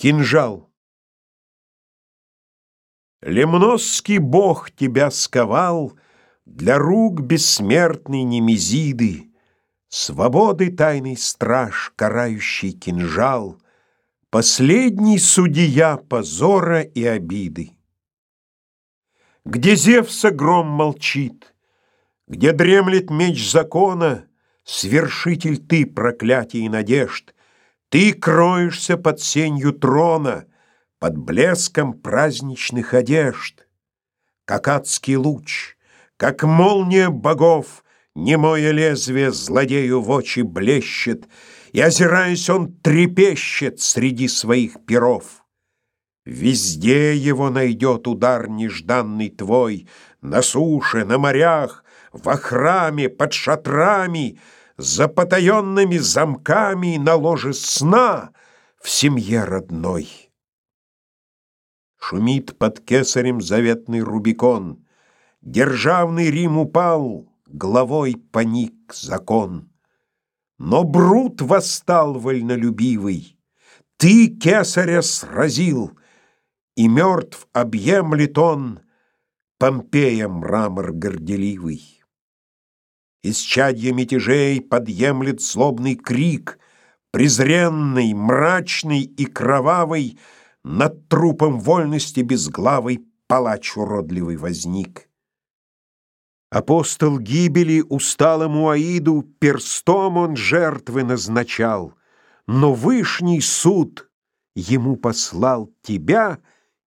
Кинжал. Лемносский бог тебя сковал Для рук бессмертной Немезиды, Свободы тайный страж, карающий кинжал, Последний судья позора и обиды. Где Зевса гром молчит, Где дремлет меч закона, Свершитель ты проклятий и надежд, ты кроешься под сенью трона, под блеском праздничных одежд. Как адский луч, как молния богов, Немое лезвие злодею в очи блещет, И, озираясь, он трепещет среди своих перов. Везде его найдет удар нежданный твой, На суше, на морях, во храме, под шатрами — за потаенными замками на ложе сна в семье родной. Шумит под кесарем заветный Рубикон, Державный Рим упал, главой поник закон. Но Брут восстал вольнолюбивый, Ты кесаря сразил, И мертв объемлет он Помпея мрамор горделивый. Из чадья мятежей подъемлет злобный крик, Презренный, мрачный и кровавый Над трупом вольности безглавый Палач уродливый возник. Апостол гибели усталому Аиду Перстом он жертвы назначал, Но Вышний суд ему послал тебя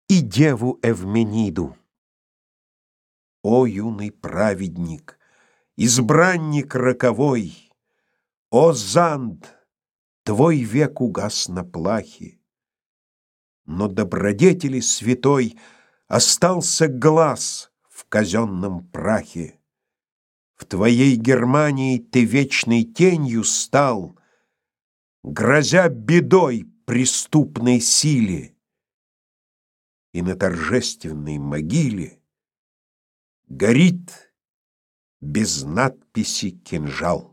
И деву Эвмениду. О, юный праведник! Избранник роковой, О, Занд, твой век угас на плахе. Но добродетели святой Остался глаз в казенном прахе. В твоей Германии ты вечной тенью стал, Грозя бедой преступной силе, И на торжественной могиле Горит без надписи «Кинжал».